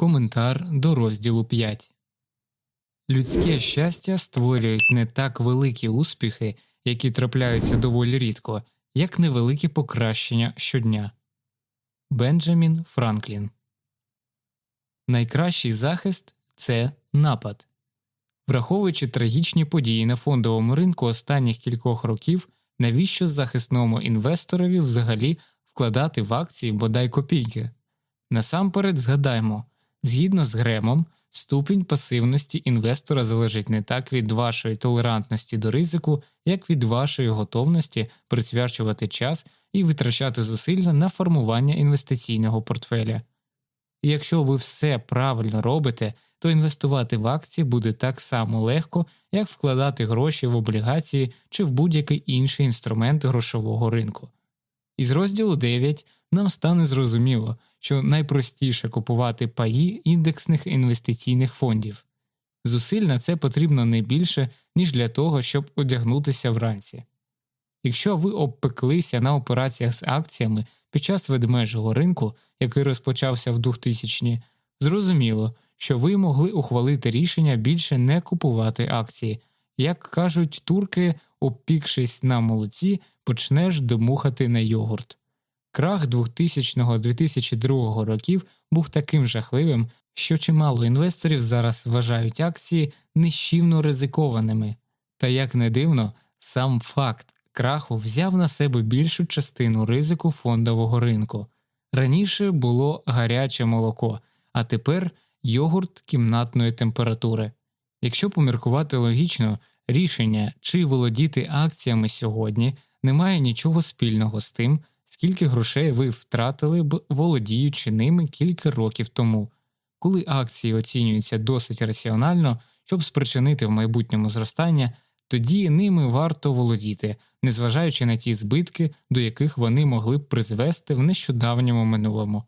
Коментар до розділу 5 Людське щастя створюють не так великі успіхи, які трапляються доволі рідко, як невеликі покращення щодня. Бенджамін Франклін Найкращий захист це напад. Враховуючи трагічні події на фондовому ринку останніх кількох років, навіщо захисному інвесторові взагалі вкладати в акції бодай копійки? Насамперед згадаймо, згідно з Гремом, ступінь пасивності інвестора залежить не так від вашої толерантності до ризику, як від вашої готовності присвячувати час і витрачати зусилля на формування інвестиційного портфеля. І якщо ви все правильно робите, то інвестувати в акції буде так само легко, як вкладати гроші в облігації чи в будь-який інший інструмент грошового ринку. Із розділу 9 нам стане зрозуміло, що найпростіше купувати паї індексних інвестиційних фондів. Зусиль на це потрібно не більше, ніж для того, щоб одягнутися вранці. Якщо ви обпеклися на операціях з акціями під час ведмежого ринку, який розпочався в 2000-ні, зрозуміло, що ви могли ухвалити рішення більше не купувати акції. Як кажуть турки, обпікшись на молоці, почнеш домухати на йогурт. Крах 2000-2002 років був таким жахливим, що чимало інвесторів зараз вважають акції нищівно ризикованими, та як не дивно, сам факт краху взяв на себе більшу частину ризику фондового ринку. Раніше було гаряче молоко, а тепер йогурт кімнатної температури. Якщо поміркувати логічно, рішення, чи володіти акціями сьогодні, не має нічого спільного з тим, скільки грошей ви втратили б, володіючи ними кілька років тому, коли акції оцінюються досить раціонально, щоб спричинити в майбутньому зростання, тоді ними варто володіти, незважаючи на ті збитки, до яких вони могли б призвести в нещодавньому минулому.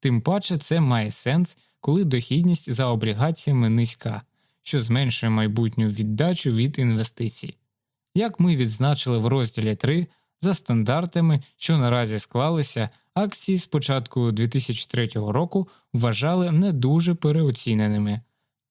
Тим паче це має сенс, коли дохідність за облігаціями низька, що зменшує майбутню віддачу від інвестицій. Як ми відзначили в розділі 3, за стандартами, що наразі склалися, акції з початку 2003 року вважали не дуже переоціненими.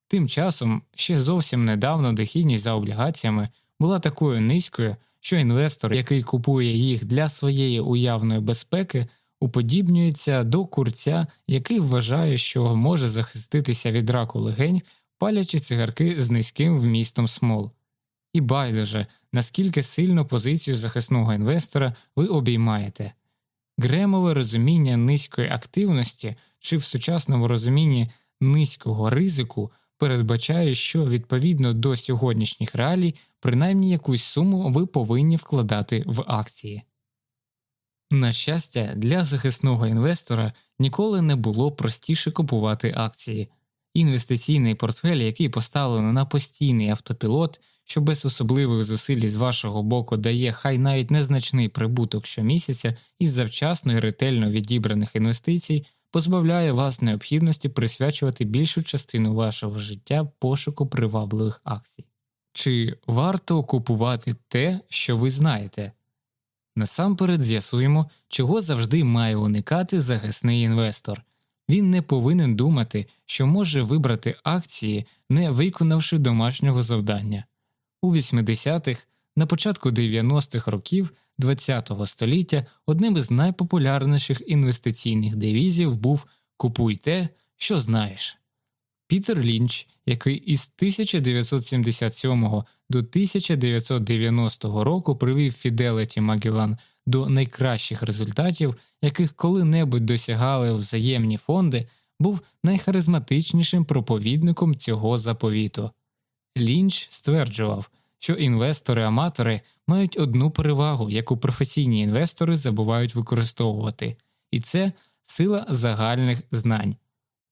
Тим часом ще зовсім недавно дохідність за облігаціями була такою низькою, що інвестор, який купує їх для своєї уявної безпеки, уподібнюється до курця, який вважає, що може захиститися від раку легень, палячи цигарки з низьким вмістом смол. І байдуже, наскільки сильно позицію захисного інвестора ви обіймаєте. Гремове розуміння низької активності чи в сучасному розумінні низького ризику передбачає, що відповідно до сьогоднішніх реалій принаймні якусь суму ви повинні вкладати в акції. На щастя, для захисного інвестора ніколи не було простіше купувати акції. Інвестиційний портфель, який поставлено на постійний автопілот, що без особливих зусиль з вашого боку дає хай навіть незначний прибуток щомісяця із завчасно і ретельно відібраних інвестицій, позбавляє вас необхідності присвячувати більшу частину вашого життя пошуку привабливих акцій. Чи варто купувати те, що ви знаєте? Насамперед з'ясуємо, чого завжди має уникати захисний інвестор. Він не повинен думати, що може вибрати акції, не виконавши домашнього завдання. У 80-х, на початку 90-х років ХХ століття одним із найпопулярніших інвестиційних девізів був Купуй те, що знаєш. Пітер Лінч, який із 1977 до 1990 року привів Fidelity Magellan до найкращих результатів, яких коли-небудь досягали взаємні фонди, був найхаризматичнішим проповідником цього заповіту. Лінч стверджував, що інвестори-аматори мають одну перевагу, яку професійні інвестори забувають використовувати, і це сила загальних знань.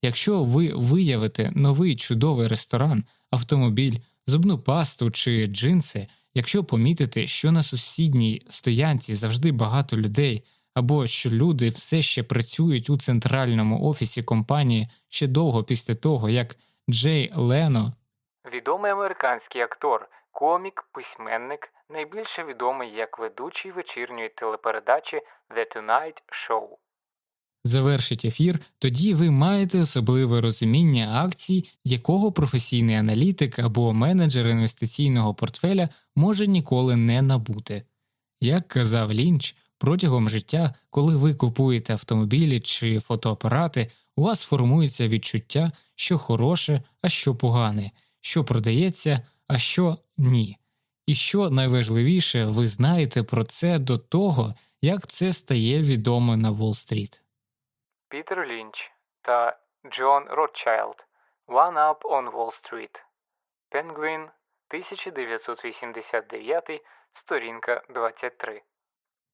Якщо ви виявите новий чудовий ресторан, автомобіль, зубну пасту чи джинси, якщо помітите, що на сусідній стоянці завжди багато людей, або що люди все ще працюють у центральному офісі компанії ще довго після того, як Джей Лено, відомий американський актор, комік, письменник, найбільше відомий як ведучий вечірньої телепередачі The Tonight Show, завершить ефір, тоді ви маєте особливе розуміння акцій, якого професійний аналітик або менеджер інвестиційного портфеля може ніколи не набути. Як казав Лінч, протягом життя, коли ви купуєте автомобілі чи фотоапарати, у вас формується відчуття, що хороше, а що погане, що продається, а що ні. І що найважливіше, ви знаєте про це до того, як це стає відомо на Уолл-стріт. Пітер Лінч та Джон Ротчайлд One Up on Wall Street. Пенгвін 1989, сторінка 23.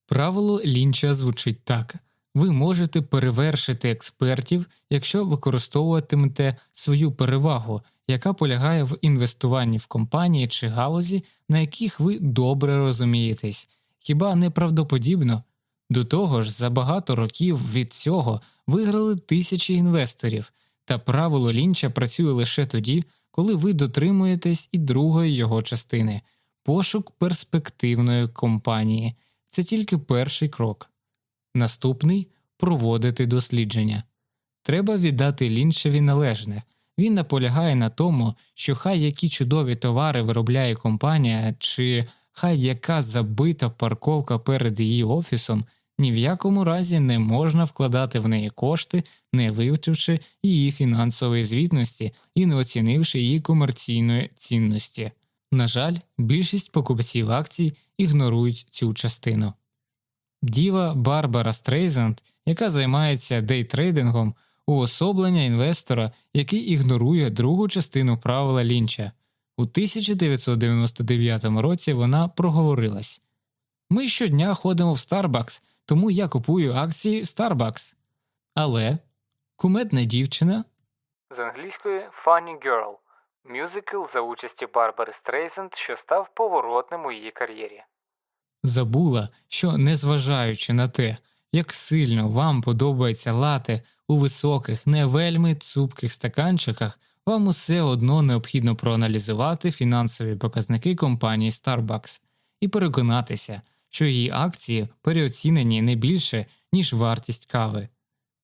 Правило лінча звучить так ви можете перевершити експертів, якщо використовуватимете свою перевагу, яка полягає в інвестуванні в компанії чи галузі, на яких ви добре розумієтесь, хіба неправдоподібно? До того ж, за багато років від цього виграли тисячі інвесторів, та правило лінча працює лише тоді, коли ви дотримуєтесь і другої його частини пошук перспективної компанії. Це тільки перший крок. Наступний проводити дослідження. Треба віддати лінчеві належне. Він наполягає на тому, що хай які чудові товари виробляє компанія, чи хай яка забита парковка перед її офісом, ні в якому разі не можна вкладати в неї кошти, не вивчивши її фінансової звітності і не оцінивши її комерційної цінності. На жаль, більшість покупців акцій ігнорують цю частину. Діва Барбара Стрейзенд, яка займається дейтрейдингом, уособлення інвестора, який ігнорує другу частину правила Лінча. У 1999 році вона проговорилась Ми щодня ходимо в Starbucks, тому я купую акції Starbucks. Але кумедна дівчина з англійської Funny Girl мюзикл за участі Барбари Стрейзенд, що став поворотним у її кар'єрі. Забула, що, незважаючи на те, як сильно вам подобається лати у високих, не вельми цупких стаканчиках, вам усе одно необхідно проаналізувати фінансові показники компанії Starbucks і переконатися, що її акції переоцінені не більше, ніж вартість кави.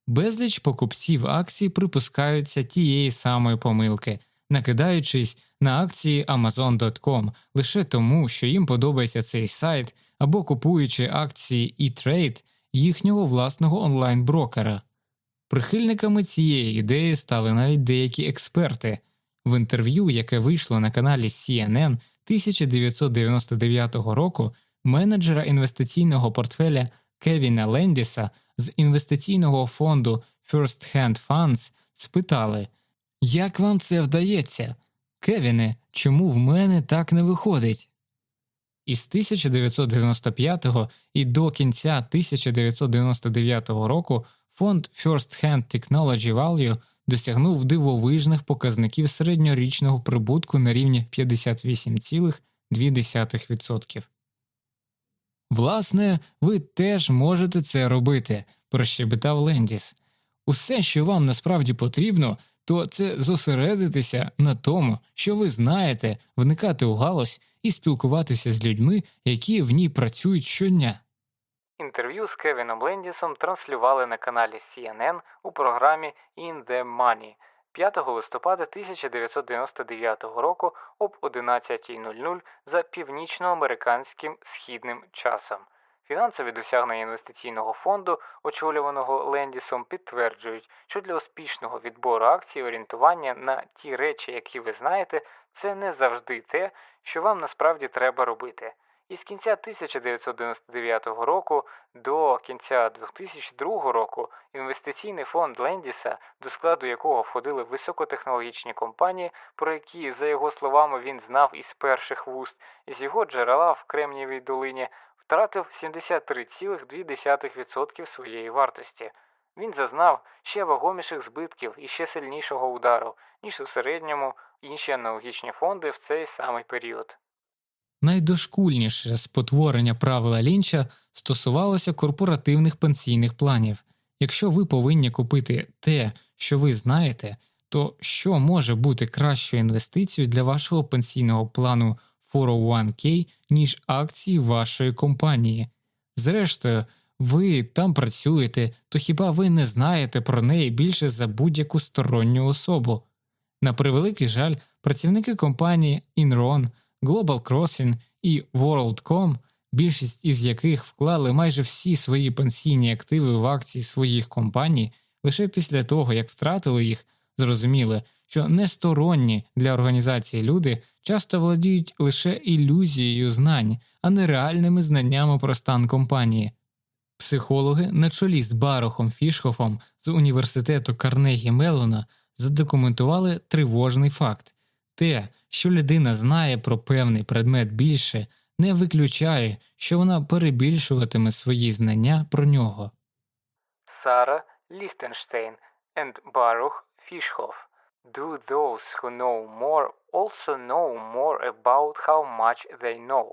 Безліч покупців акцій припускаються тієї самої помилки, накидаючись на акції Amazon.com лише тому, що їм подобається цей сайт або купуючи акції E-Trade їхнього власного онлайн-брокера. Прихильниками цієї ідеї стали навіть деякі експерти. В інтерв'ю, яке вийшло на каналі CNN 1999 року, менеджера інвестиційного портфеля Кевіна Лендіса з інвестиційного фонду First Hand Funds спитали, як вам це вдається? Кевіне, чому в мене так не виходить? Із 1995 і до кінця 1999 року фонд First Hand Technology Value досягнув дивовижних показників середньорічного прибутку на рівні 58,2%. Власне, ви теж можете це робити, прощебетав Лендіс. Усе, що вам насправді потрібно, то це зосередитися на тому, що ви знаєте, вникати у галузь і спілкуватися з людьми, які в ній працюють щодня. Інтерв'ю з Кевіном Лендісом транслювали на каналі CNN у програмі In the Money 5 листопада 1999 року об 11.00 за північноамериканським східним часом. Фінансові досягнення інвестиційного фонду, очолюваного Лендісом, підтверджують, що для успішного відбору акцій орієнтування на ті речі, які ви знаєте, це не завжди те, що вам насправді треба робити. Із кінця 1999 року до кінця 2002 року інвестиційний фонд Лендіса, до складу якого входили високотехнологічні компанії, про які, за його словами, він знав із перших вуст, із його джерела в Кремнієвій долині, втратив 73,2% своєї вартості. Він зазнав ще вагоміших збитків і ще сильнішого удару, ніж у середньому інші аналогічні фонди в цей самий період. Найдошкульніше спотворення правила лінча стосувалося корпоративних пенсійних планів. Якщо ви повинні купити те, що ви знаєте, то що може бути кращою інвестицією для вашого пенсійного плану 401k, ніж акції вашої компанії? Зрештою, ви там працюєте, то хіба ви не знаєте про неї більше за будь-яку сторонню особу? На превеликий жаль, працівники компанії Enron, Global Crossing і WorldCom, більшість із яких вклали майже всі свої пенсійні активи в акції своїх компаній, лише після того, як втратили їх, зрозуміли, що несторонні для організації люди часто володіють лише ілюзією знань, а не реальними знаннями про стан компанії. Психологи на чолі з Барохом Фішхофом з університету Карнегі Мелона задокументували тривожний факт те, що людина знає про певний предмет більше, не виключає, що вона перебільшуватиме свої знання про нього. Сара Ліхтенштейн and Baruch Fishhoff. Do those who know more also know more about how much they know?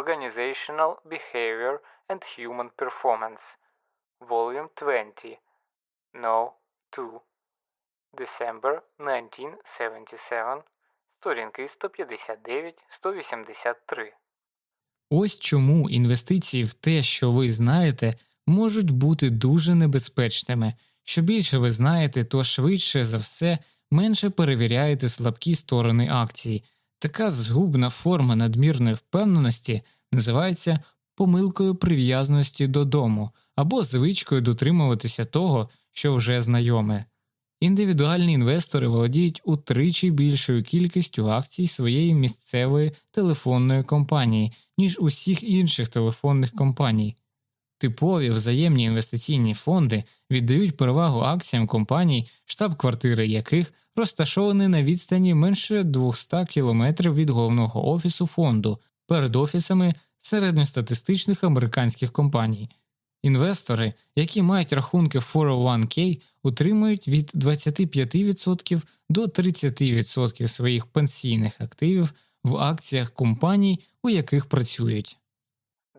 Organizational Behavior and Human Performance. Volume 20. No. 2. December 1977. Сторінки 159-183. Ось чому інвестиції в те, що ви знаєте, можуть бути дуже небезпечними. Що більше ви знаєте, то швидше за все менше перевіряєте слабкі сторони акції. Така згубна форма надмірної впевненості називається помилкою прив'язаності додому або звичкою дотримуватися того, що вже знайоме. Індивідуальні інвестори володіють утричі більшою кількістю акцій своєї місцевої телефонної компанії, ніж усіх інших телефонних компаній. Типові взаємні інвестиційні фонди віддають перевагу акціям компаній, штаб-квартири яких розташовані на відстані менше 200 км від головного офісу фонду перед офісами середньостатистичних американських компаній. Інвестори, які мають рахунки 401k, утримують від 25% до 30% своїх пенсійних активів в акціях компаній, у яких працюють.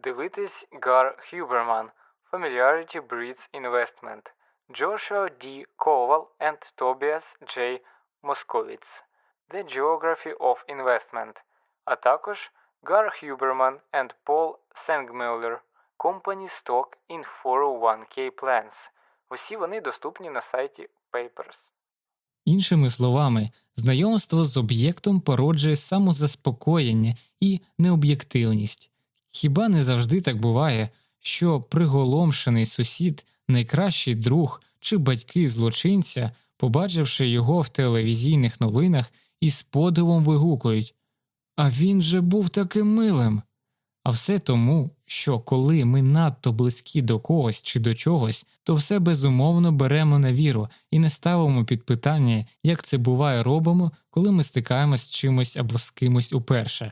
Дивитись Гар Хюберман Familiarity Breeds Investment Joshua D. Kowal and Tobias J. Moskowitz The Geography of Investment, а також Gar Huberman and Paul Sengmuller Company Stock in 401k Plans. Усі вони доступні на сайті Papers. Іншими словами, знайомство з об'єктом породжує самозаспокоєння і необ'єктивність. Хіба не завжди так буває, що приголомшений сусід, найкращий друг чи батьки злочинця, побачивши його в телевізійних новинах, із подивом вигукують А він же був таким милим. А все тому, що коли ми надто близькі до когось чи до чогось, то все безумовно беремо на віру і не ставимо під питання, як це буває робимо, коли ми стикаємось з чимось або з кимось уперше.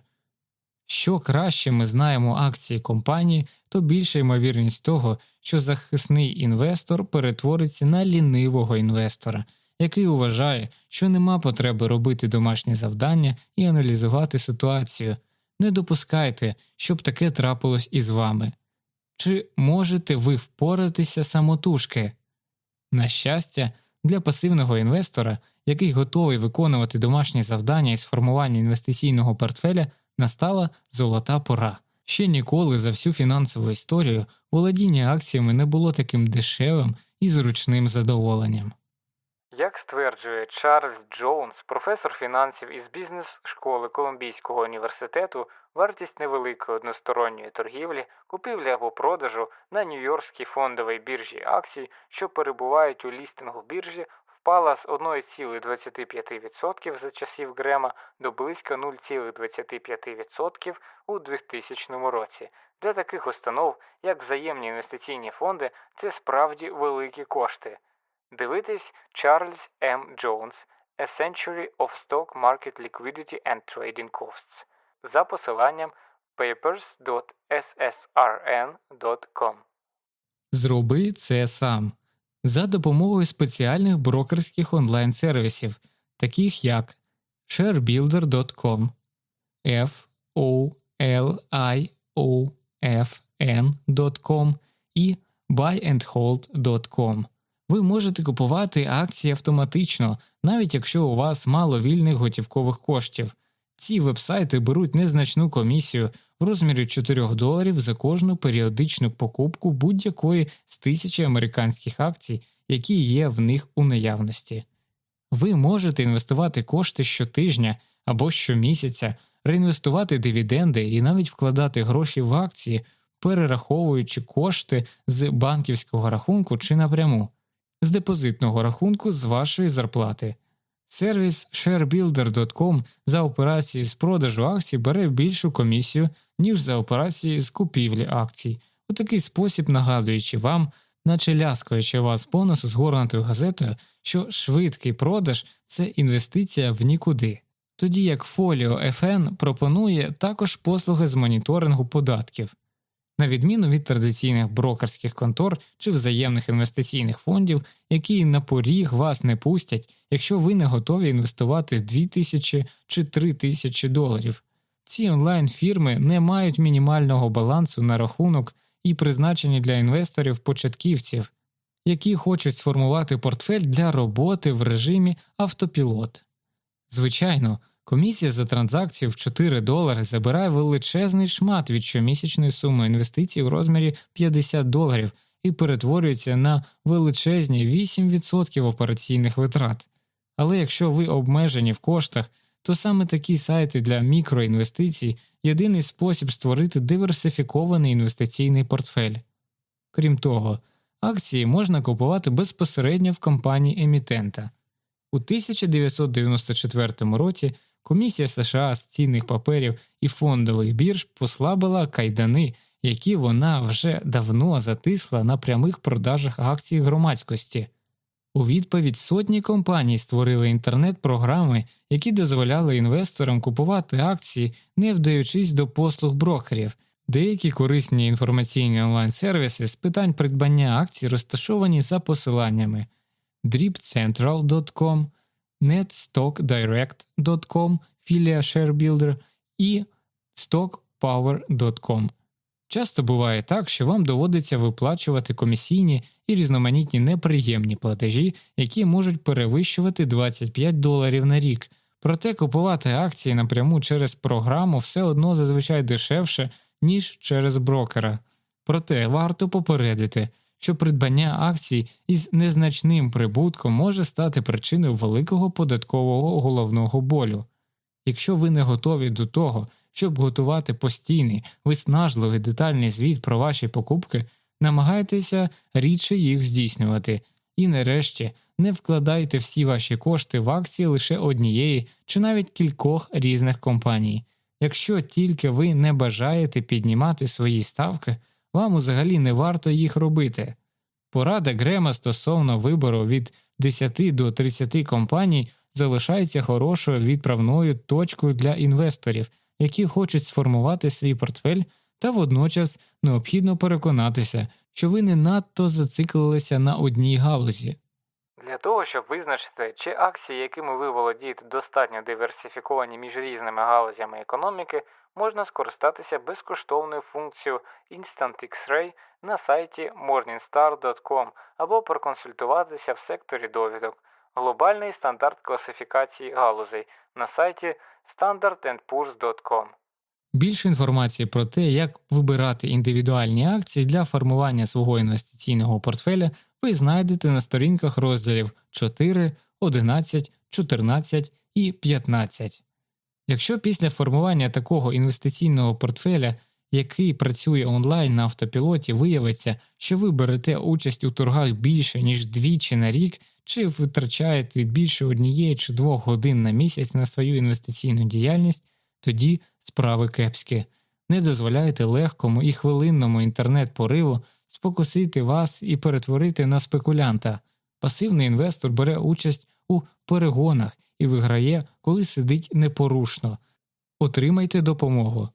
Що краще ми знаємо акції компанії, то більша ймовірність того, що захисний інвестор перетвориться на лінивого інвестора, який вважає, що нема потреби робити домашні завдання і аналізувати ситуацію. Не допускайте, щоб таке трапилось із вами. Чи можете ви впоратися самотужки? На щастя, для пасивного інвестора, який готовий виконувати домашні завдання із формування інвестиційного портфеля, настала золота пора. Ще ніколи за всю фінансову історію володіння акціями не було таким дешевим і зручним задоволенням. Як стверджує Чарльз Джонс, професор фінансів із бізнес-школи Колумбійського університету, вартість невеликої односторонньої торгівлі, купівлі або продажу на Нью-Йоркській фондовій біржі акцій, що перебувають у лістингу біржі, впала з 1,25% за часів Грема до близько 0,25% у 2000 році. Для таких установ, як взаємні інвестиційні фонди, це справді великі кошти. Дивитись Чарльз М. Джонс A Century of Stock Market Liquidity and Trading Costs за посиланням papers.ssrn.com. Зроби це сам за допомогою спеціальних брокерських онлайн-сервісів, таких як sharebuilder.com, FOLIOFN.com і buyandhold.com. Ви можете купувати акції автоматично, навіть якщо у вас мало вільних готівкових коштів. Ці вебсайти беруть незначну комісію, в розмірі 4 доларів за кожну періодичну покупку будь-якої з тисячі американських акцій, які є в них у наявності. Ви можете інвестувати кошти щотижня або щомісяця, реінвестувати дивіденди і навіть вкладати гроші в акції, перераховуючи кошти з банківського рахунку чи напряму, з депозитного рахунку з вашої зарплати. Сервіс sharebuilder.com за операції з продажу акцій бере більшу комісію, ніж за операції з купівлі акцій, у такий спосіб нагадуючи вам, наче ляскаючи вас по носу згорнутою газетою, що швидкий продаж це інвестиція в нікуди, тоді як Folio FN пропонує також послуги з моніторингу податків. На відміну від традиційних брокерських контор чи взаємних інвестиційних фондів, які на поріг вас не пустять, якщо ви не готові інвестувати 2000 чи 3000 доларів. Ці онлайн фірми не мають мінімального балансу на рахунок і призначені для інвесторів-початківців, які хочуть сформувати портфель для роботи в режимі автопілот. Звичайно, комісія за транзакцію в 4 долари забирає величезний шмат від щомісячної суми інвестицій у розмірі 50 доларів і перетворюється на величезні 8% операційних витрат. Але якщо ви обмежені в коштах, то саме такі сайти для мікроінвестицій єдиний спосіб створити диверсифікований інвестиційний портфель. Крім того, акції можна купувати безпосередньо в компанії емітента. У 1994 році Комісія США з цінних паперів і фондових бірж послабила кайдани, які вона вже давно затисла на прямих продажах акцій громадськості. У відповідь сотні компаній створили інтернет-програми, які дозволяли інвесторам купувати акції, не вдаючись до послуг брокерів. Деякі корисні інформаційні онлайн-сервіси з питань придбання акцій розташовані за посиланнями dripcentral.com, netstockdirect.com, філія ShareBuilder і stockpower.com. Часто буває так, що вам доводиться виплачувати комісійні і різноманітні неприємні платежі, які можуть перевищувати 25 доларів на рік, проте купувати акції напряму через програму все одно зазвичай дешевше, ніж через брокера. Проте варто попередити, що придбання акцій із незначним прибутком може стати причиною великого податкового головного болю. Якщо ви не готові до того, щоб готувати постійний, виснажливий детальний звіт про ваші покупки, намагайтеся рідше їх здійснювати, і нарешті не вкладайте всі ваші кошти в акції лише однієї чи навіть кількох різних компаній. Якщо тільки ви не бажаєте піднімати свої ставки, вам взагалі не варто їх робити. Порада Грема стосовно вибору від 10 до 30 компаній залишається хорошою відправною точкою для інвесторів, які хочуть сформувати свій портфель, та водночас необхідно переконатися, що ви не надто зациклилися на одній галузі. Для того, щоб визначити, чи акції, якими ви володієте, достатньо диверсифіковані між різними галузями економіки, можна скористатися безкоштовною функцією Instant X-Ray на сайті morningstar.com або проконсультуватися в секторі довідок, глобальний стандарт класифікації галузей на сайті standardandpoors.com. Більше інформації про те, як вибирати індивідуальні акції для формування свого інвестиційного портфеля, ви знайдете на сторінках розділів 4, 11, 14 і 15. Якщо після формування такого інвестиційного портфеля, який працює онлайн на автопілоті, виявиться, що ви берете участь у торгах більше, ніж двічі на рік, чи витрачаєте більше однієї чи двох годин на місяць на свою інвестиційну діяльність, тоді справи кепські. Не дозволяйте легкому і хвилинному інтернет-пориву спокусити вас і перетворити на спекулянта. Пасивний інвестор бере участь у перегонах і виграє, коли сидить непорушно. Отримайте допомогу.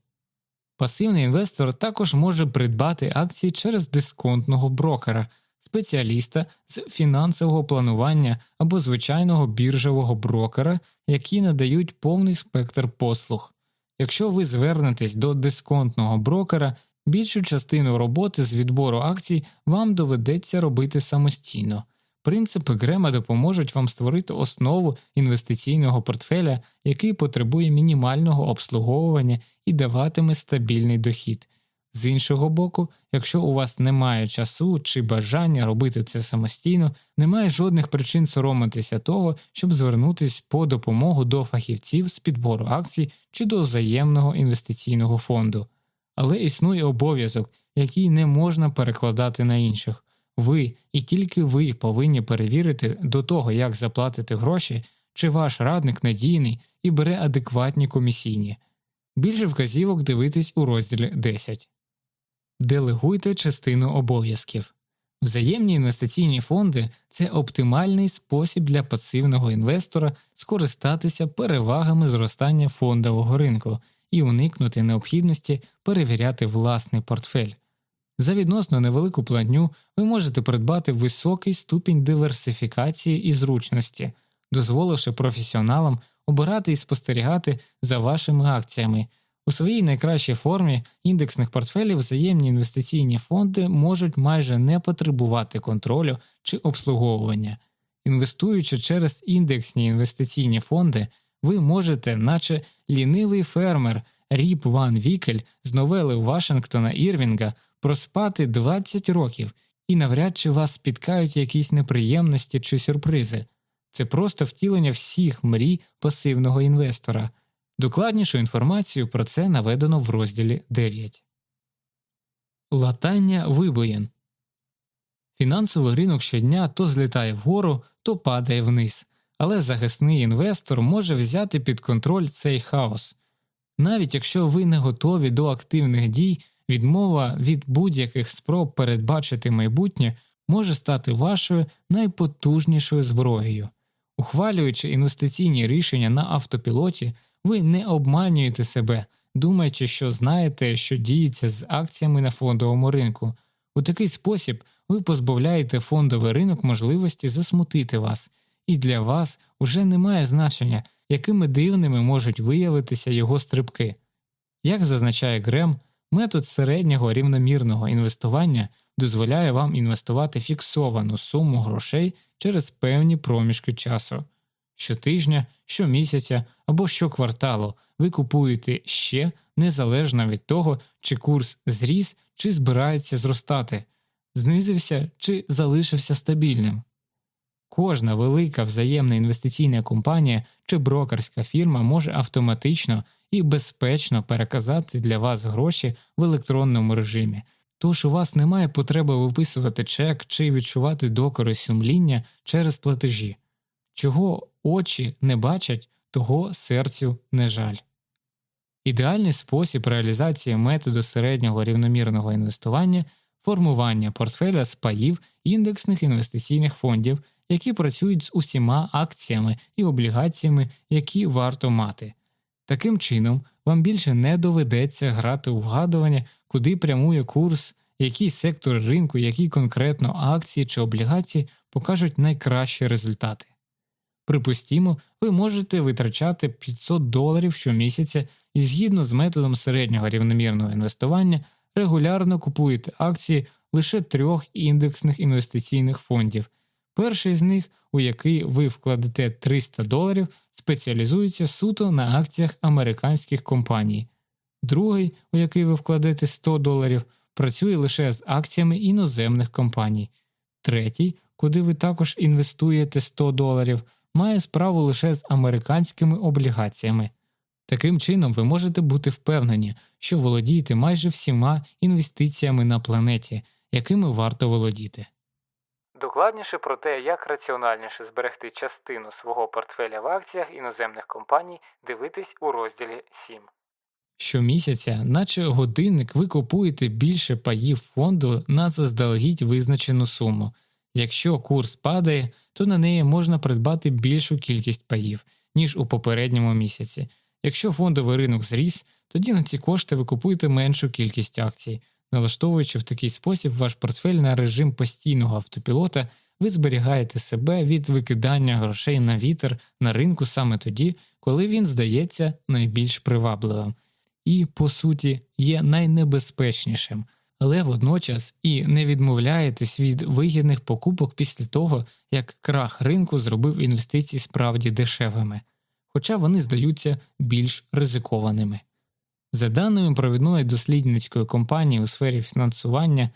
Пасивний інвестор також може придбати акції через дисконтного брокера, спеціаліста з фінансового планування або звичайного біржового брокера, які надають повний спектр послуг. Якщо ви звернетесь до дисконтного брокера, більшу частину роботи з відбору акцій вам доведеться робити самостійно. Принципи Грема допоможуть вам створити основу інвестиційного портфеля, який потребує мінімального обслуговування і даватиме стабільний дохід. З іншого боку, якщо у вас немає часу чи бажання робити це самостійно, немає жодних причин соромитися того, щоб звернутися по допомогу до фахівців з підбору акцій чи до взаємного інвестиційного фонду. Але існує обов'язок, який не можна перекладати на інших. Ви і тільки ви повинні перевірити до того, як заплатити гроші, чи ваш радник надійний і бере адекватні комісійні. Більше вказівок дивитись у розділі 10. Делегуйте частину обов'язків. Взаємні інвестиційні фонди це оптимальний спосіб для пасивного інвестора скористатися перевагами зростання фондового ринку і уникнути необхідності перевіряти власний портфель. За відносно невелику платню ви можете придбати високий ступінь диверсифікації і зручності, дозволивши професіоналам обирати і спостерігати за вашими акціями. У своїй найкращій формі індексних портфелів взаємні інвестиційні фонди можуть майже не потребувати контролю чи обслуговування. Інвестуючи через індексні інвестиційні фонди, ви можете, наче лінивий фермер Ріп Ван Вікель з новели Вашингтона Ірвінга, проспати 20 років і навряд чи вас спіткають якісь неприємності чи сюрпризи. Це просто втілення всіх мрій пасивного інвестора. Докладнішу інформацію про це наведено в розділі 9. Латання вибоїн Фінансовий ринок щодня то злітає вгору, то падає вниз, але захисний інвестор може взяти під контроль цей хаос. Навіть якщо ви не готові до активних дій, відмова від будь-яких спроб передбачити майбутнє може стати вашою найпотужнішою зброєю. Ухвалюючи інвестиційні рішення на автопілоті, ви не обманюєте себе, думаючи, що знаєте, що діється з акціями на фондовому ринку. У такий спосіб ви позбавляєте фондовий ринок можливості засмутити вас, і для вас уже немає значення, якими дивними можуть виявитися його стрибки. Як зазначає Грем, метод середнього рівномірного інвестування дозволяє вам інвестувати фіксовану суму грошей через певні проміжки часу. Щотижня, щомісяця або щокварталу ви купуєте ще незалежно від того, чи курс зріс чи збирається зростати, знизився чи залишився стабільним. Кожна велика взаємна інвестиційна компанія чи брокерська фірма може автоматично і безпечно переказати для вас гроші в електронному режимі, тож у вас немає потреби виписувати чек чи відчувати докори сумління через платежі, чого очі не бачать, того серцю не жаль. Ідеальний спосіб реалізації методу середнього рівномірного інвестування формування портфеля з паїв індексних інвестиційних фондів які працюють з усіма акціями і облігаціями, які варто мати. Таким чином, вам більше не доведеться грати у вгадування, куди прямує курс, який сектор ринку, які конкретно акції чи облігації покажуть найкращі результати. Припустімо, ви можете витрачати 500 доларів щомісяця і згідно з методом середнього рівномірного інвестування регулярно купуєте акції лише трьох індексних інвестиційних фондів, Перший з них, у який ви вкладете 300 доларів, спеціалізується суто на акціях американських компаній, другий, у який ви вкладете 100 доларів, працює лише з акціями іноземних компаній, третій, куди ви також інвестуєте 100 доларів, має справу лише з американськими облігаціями. Таким чином, ви можете бути впевнені, що володієте майже всіма інвестиціями на планеті, якими варто володіти. Докладніше про те, як раціональніше зберегти частину свого портфеля в акціях іноземних компаній, дивитись у розділі 7. Щомісяця, наче годинник, ви купуєте більше паїв фонду на заздалегідь визначену суму. Якщо курс падає, то на неї можна придбати більшу кількість паїв, ніж у попередньому місяці. Якщо фондовий ринок зріс, тоді на ці кошти ви купуєте меншу кількість акцій. Налаштовуючи в такий спосіб ваш портфель на режим постійного автопілота, ви зберігаєте себе від викидання грошей на вітер на ринку саме тоді, коли він здається найбільш привабливим, і, по суті, є найнебезпечнішим, але водночас і не відмовляєтесь від вигідних покупок після того, як крах ринку зробив інвестиції справді дешевими, хоча вони здаються більш ризикованими. За даними провідної дослідницької компанії у сфері фінансування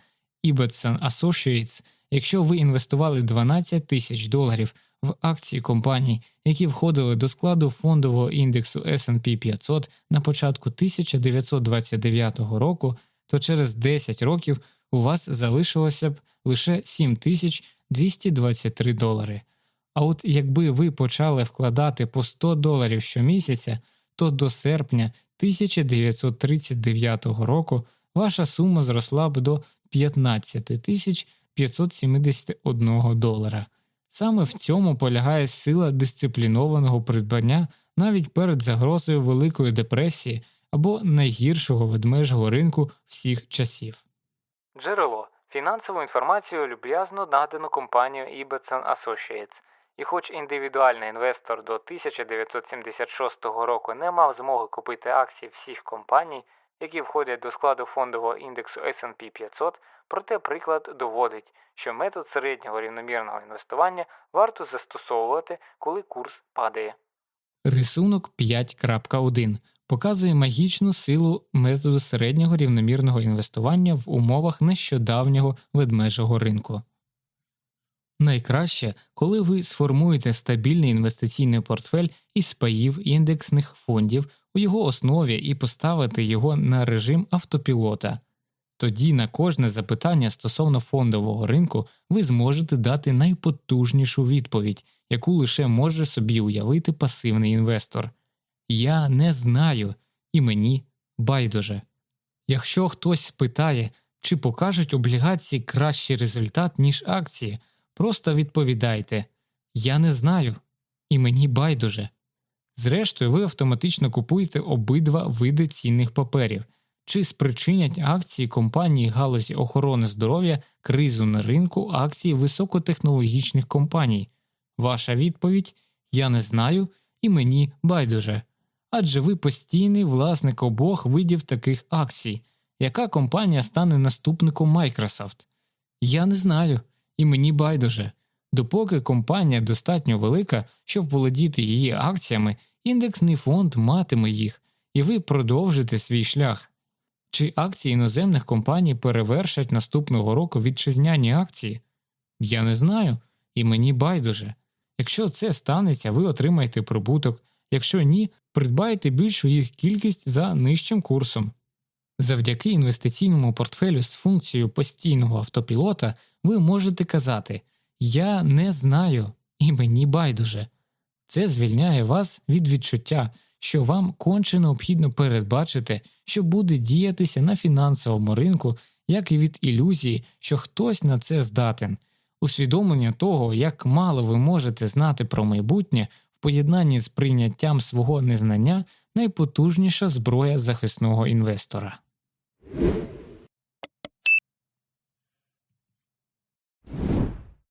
Ibbotson Associates, якщо ви інвестували 12 тисяч доларів в акції компаній, які входили до складу фондового індексу SP 500 на початку 1929 року, то через 10 років у вас залишилося б лише 7223 долари. А от якби ви почали вкладати по 100 доларів щомісяця, то до серпня 1939 року ваша сума зросла б до 15 571 долара. Саме в цьому полягає сила дисциплінованого придбання навіть перед загрозою Великої депресії або найгіршого ведмежого ринку всіх часів. Джерело фінансову інформацію люб'язно надано компанією Ibbotson Associates. І хоч індивідуальний інвестор до 1976 року не мав змоги купити акції всіх компаній, які входять до складу фондового індексу S&P 500, проте приклад доводить, що метод середнього рівномірного інвестування варто застосовувати, коли курс падає. Рисунок 5.1 показує магічну силу методу середнього рівномірного інвестування в умовах нещодавнього ведмежого ринку. Найкраще, коли ви сформуєте стабільний інвестиційний портфель із паїв індексних фондів у його основі і поставите його на режим автопілота. Тоді на кожне запитання стосовно фондового ринку ви зможете дати найпотужнішу відповідь, яку лише може собі уявити пасивний інвестор. Я не знаю, і мені байдуже. Якщо хтось спитає, чи покажуть облігації кращий результат, ніж акції, просто відповідайте Я не знаю, і мені байдуже. Зрештою, ви автоматично купуєте обидва види цінних паперів чи спричинять акції компанії галузі охорони здоров'я кризу на ринку акцій високотехнологічних компаній. Ваша відповідь Я не знаю і мені байдуже. Адже ви постійний власник обох видів таких акцій. Яка компанія стане наступником Microsoft? Я не знаю, і мені байдуже. Допоки компанія достатньо велика, щоб володіти її акціями, індексний фонд матиме їх, і ви продовжите свій шлях. Чи акції іноземних компаній перевершать наступного року вітчизняні акції? Я не знаю, і мені байдуже. Якщо це станеться, ви отримаєте прибуток, якщо ні, придбайте більшу їх кількість за нижчим курсом. Завдяки інвестиційному портфелю з функцією постійного автопілота ви можете казати Я не знаю, і мені байдуже. Це звільняє вас від відчуття, що вам конче необхідно передбачити, що буде діятися на фінансовому ринку, як і від ілюзії, що хтось на це здатен. Усвідомлення того, як мало ви можете знати про майбутнє в поєднанні з прийняттям свого незнання найпотужніша зброя захисного інвестора. Thank you